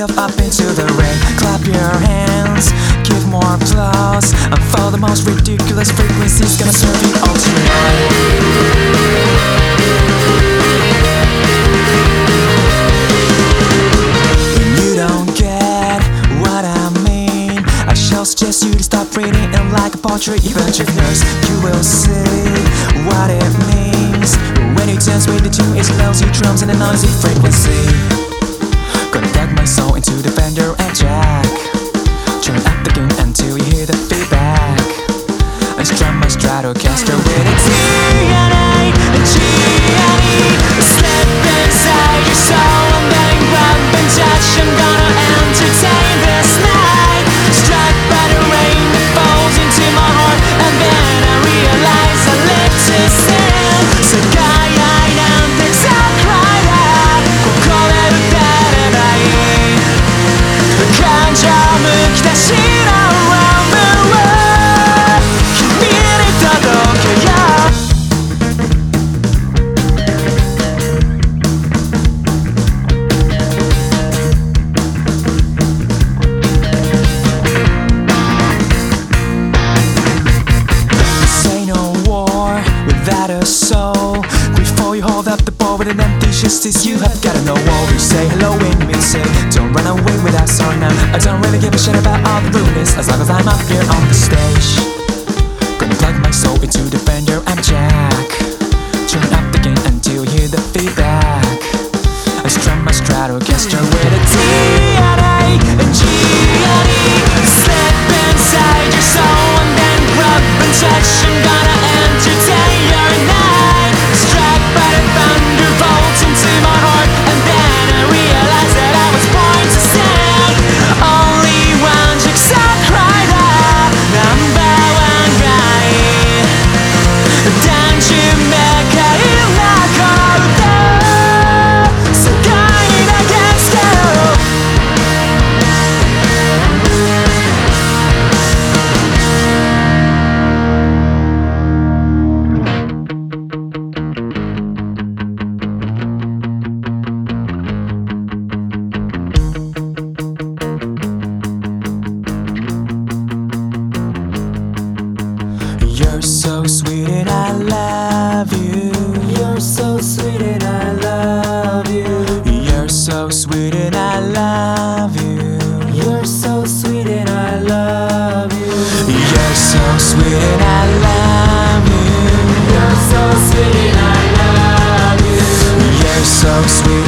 yourself up into the rain. Clap your hands, give more applause. And for the most ridiculous frequencies, gonna serve you all tonight. When you don't get what I mean, I shall suggest you to stop reading and like a portrait you bunch of. You will see what it means when you turns with the two its lousy drums and a noisy frequency. The and Jack. Turn up the gain until you hear the feedback. And strum my Stratocaster with a TNA with as you have gotta know all. You say hello you mean say, don't run away without sorry now. I don't really give a shit about all the rudeness as long as I'm up here on the stage. Gonna plug my soul into the fender, I'm Jack. Turn up the gain until you hear the feedback. I strum my Stratocaster with a DNA and G&E. Slip inside your soul and then grab and touch. So sweet